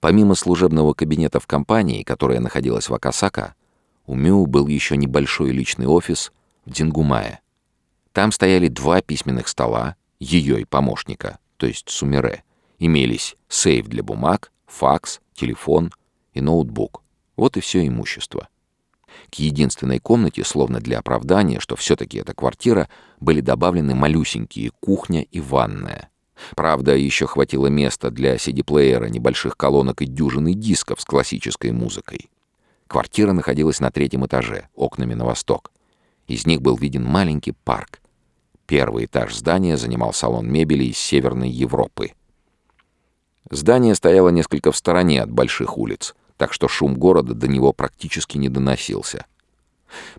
Помимо служебного кабинета в компании, которая находилась в Акасака, у Мю был еще небольшой личный офис в Дингумае. Там стояли два письменных стола, ее и помощника, то есть Сумире. Имелись сейф для бумаг, факс, телефон и ноутбук. Вот и все имущество. К единственной комнате, словно для оправдания, что все-таки это квартира, были добавлены малюсенькие кухня и ванная. Правда, еще хватило места для CD-плеера, небольших колонок и дюжины дисков с классической музыкой. Квартира находилась на третьем этаже, окнами на восток. Из них был виден маленький парк. Первый этаж здания занимал салон мебели из Северной Европы. Здание стояло несколько в стороне от больших улиц — так что шум города до него практически не доносился.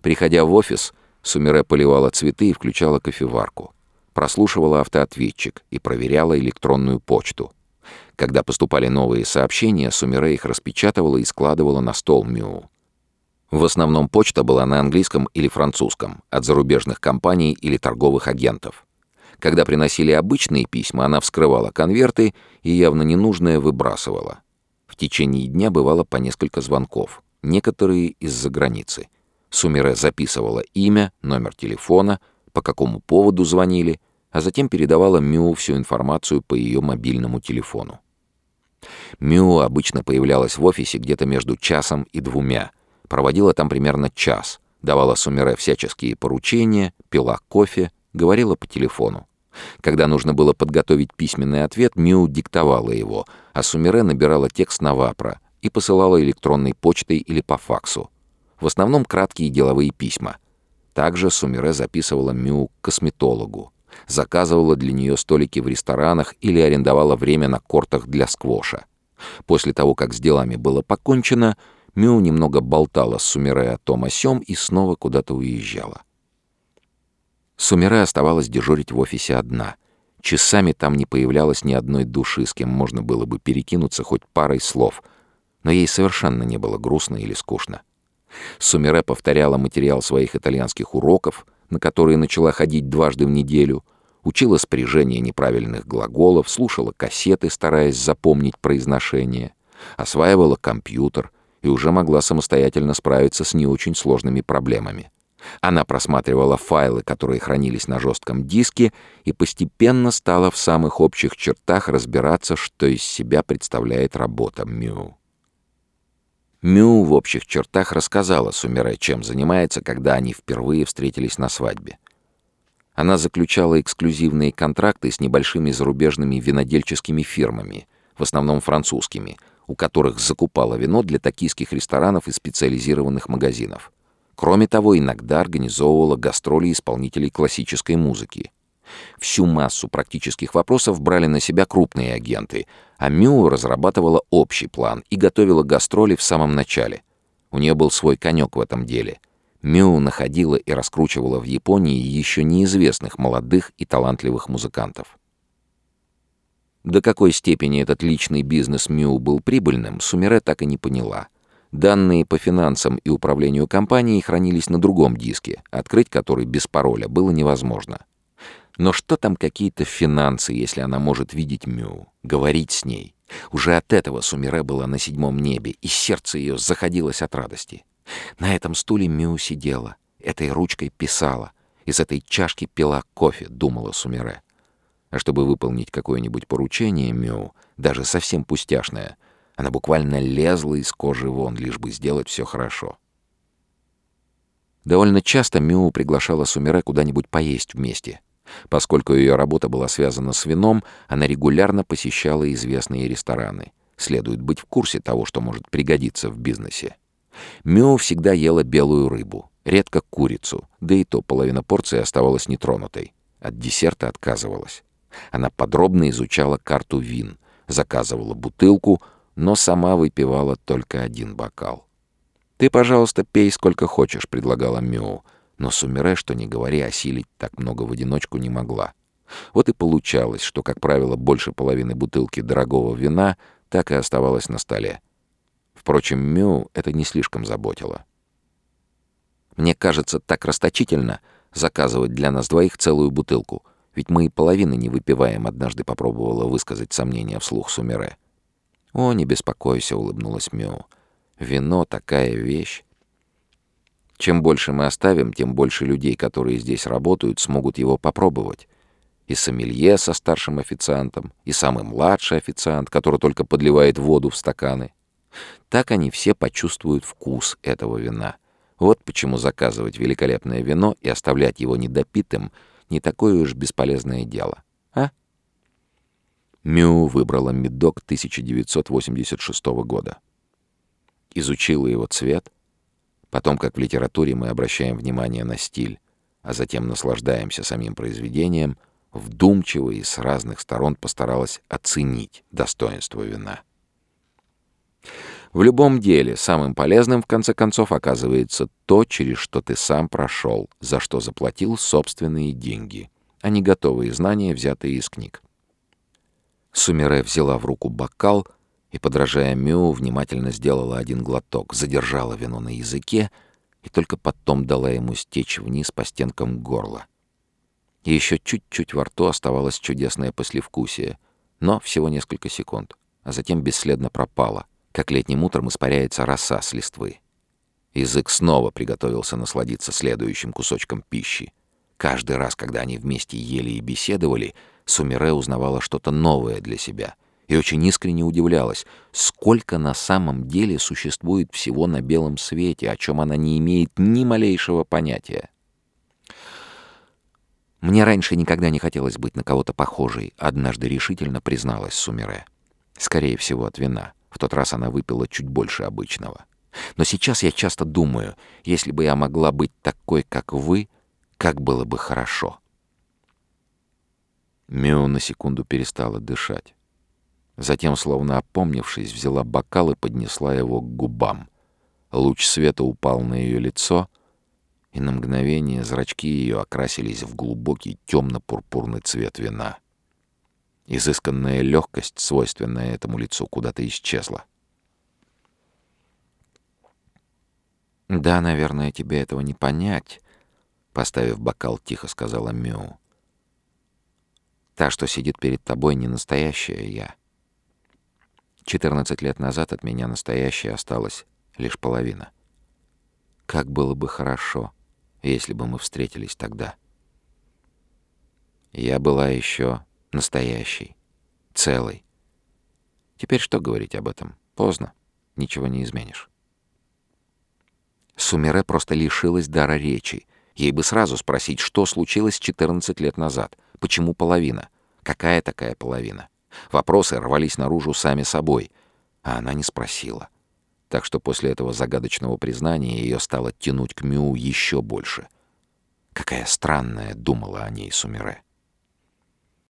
Приходя в офис, Сумире поливала цветы и включала кофеварку. Прослушивала автоответчик и проверяла электронную почту. Когда поступали новые сообщения, Сумире их распечатывала и складывала на стол Мю. В основном почта была на английском или французском, от зарубежных компаний или торговых агентов. Когда приносили обычные письма, она вскрывала конверты и явно ненужное выбрасывала течение дня бывало по несколько звонков, некоторые из-за границы. Сумире записывала имя, номер телефона, по какому поводу звонили, а затем передавала Мю всю информацию по ее мобильному телефону. Мю обычно появлялась в офисе где-то между часом и двумя, проводила там примерно час, давала Сумире всяческие поручения, пила кофе, говорила по телефону. Когда нужно было подготовить письменный ответ, Мю диктовала его, а Сумире набирала текст на Вапра и посылала электронной почтой или по факсу. В основном краткие деловые письма. Также Сумире записывала Мю к косметологу, заказывала для нее столики в ресторанах или арендовала время на кортах для сквоша. После того, как с делами было покончено, Мю немного болтала с Сумире о том о сём и снова куда-то уезжала. Сумира оставалась дежурить в офисе одна. Часами там не появлялось ни одной души, с кем можно было бы перекинуться хоть парой слов. Но ей совершенно не было грустно или скучно. Сумире повторяла материал своих итальянских уроков, на которые начала ходить дважды в неделю, учила спряжение неправильных глаголов, слушала кассеты, стараясь запомнить произношение, осваивала компьютер и уже могла самостоятельно справиться с не очень сложными проблемами. Она просматривала файлы, которые хранились на жестком диске, и постепенно стала в самых общих чертах разбираться, что из себя представляет работа Мю. Мю в общих чертах рассказала Сумире, чем занимается, когда они впервые встретились на свадьбе. Она заключала эксклюзивные контракты с небольшими зарубежными винодельческими фирмами, в основном французскими, у которых закупала вино для токийских ресторанов и специализированных магазинов. Кроме того, иногда организовывала гастроли исполнителей классической музыки. Всю массу практических вопросов брали на себя крупные агенты, а Мю разрабатывала общий план и готовила гастроли в самом начале. У нее был свой конек в этом деле. Мю находила и раскручивала в Японии еще неизвестных молодых и талантливых музыкантов. До какой степени этот личный бизнес Мю был прибыльным, Сумире так и не поняла — Данные по финансам и управлению компанией хранились на другом диске, открыть который без пароля было невозможно. Но что там какие-то финансы, если она может видеть Мю, говорить с ней? Уже от этого Сумире была на седьмом небе, и сердце ее заходилось от радости. На этом стуле Мю сидела, этой ручкой писала, из этой чашки пила кофе, думала Сумире. А чтобы выполнить какое-нибудь поручение Мю, даже совсем пустяшное — она буквально лезла из кожи вон, лишь бы сделать все хорошо. Довольно часто Мю приглашала Сумире куда-нибудь поесть вместе. Поскольку ее работа была связана с вином, она регулярно посещала известные рестораны. Следует быть в курсе того, что может пригодиться в бизнесе. Мю всегда ела белую рыбу, редко курицу, да и то половина порции оставалась нетронутой. От десерта отказывалась. Она подробно изучала карту вин, заказывала бутылку, но сама выпивала только один бокал. «Ты, пожалуйста, пей сколько хочешь», — предлагала Мю, но Сумире, что не говори, осилить так много в одиночку не могла. Вот и получалось, что, как правило, больше половины бутылки дорогого вина так и оставалось на столе. Впрочем, Мю это не слишком заботило. «Мне кажется, так расточительно заказывать для нас двоих целую бутылку, ведь мы и половины не выпиваем», — однажды попробовала высказать сомнение вслух Сумире. «О, не беспокойся», — улыбнулась Мю. «Вино — такая вещь. Чем больше мы оставим, тем больше людей, которые здесь работают, смогут его попробовать. И сомелье со старшим официантом, и самый младший официант, который только подливает воду в стаканы. Так они все почувствуют вкус этого вина. Вот почему заказывать великолепное вино и оставлять его недопитым — не такое уж бесполезное дело. А? Мю выбрала медок 1986 года. Изучила его цвет, потом, как в литературе мы обращаем внимание на стиль, а затем наслаждаемся самим произведением, вдумчиво и с разных сторон постаралась оценить достоинство вина. В любом деле, самым полезным, в конце концов, оказывается то, через что ты сам прошел, за что заплатил собственные деньги, а не готовые знания, взятые из книг. Сумире взяла в руку бокал и, подражая Мю, внимательно сделала один глоток, задержала вино на языке и только потом дала ему стечь вниз по стенкам горла. И еще чуть-чуть во рту оставалось чудесное послевкусие, но всего несколько секунд, а затем бесследно пропало, как летним утром испаряется роса с листвы. Язык снова приготовился насладиться следующим кусочком пищи. Каждый раз, когда они вместе ели и беседовали, Сумире узнавала что-то новое для себя и очень искренне удивлялась, сколько на самом деле существует всего на белом свете, о чем она не имеет ни малейшего понятия. «Мне раньше никогда не хотелось быть на кого-то похожей», — однажды решительно призналась Сумире. «Скорее всего, от вина. В тот раз она выпила чуть больше обычного. Но сейчас я часто думаю, если бы я могла быть такой, как вы, как было бы хорошо». Мю на секунду перестала дышать. Затем, словно опомнившись, взяла бокал и поднесла его к губам. Луч света упал на ее лицо, и на мгновение зрачки ее окрасились в глубокий темно-пурпурный цвет вина. Изысканная легкость, свойственная этому лицу, куда-то исчезла. «Да, наверное, тебе этого не понять», — поставив бокал, тихо сказала Мю. Та, что сидит перед тобой, не настоящая я. Четырнадцать лет назад от меня настоящая осталась лишь половина. Как было бы хорошо, если бы мы встретились тогда. Я была еще настоящей, целой. Теперь что говорить об этом? Поздно, ничего не изменишь. Сумере просто лишилась дара речи. Ей бы сразу спросить, что случилось 14 лет назад — Почему половина? Какая такая половина? Вопросы рвались наружу сами собой, а она не спросила. Так что после этого загадочного признания ее стало тянуть к Мю еще больше. Какая странная думала о ней Сумире.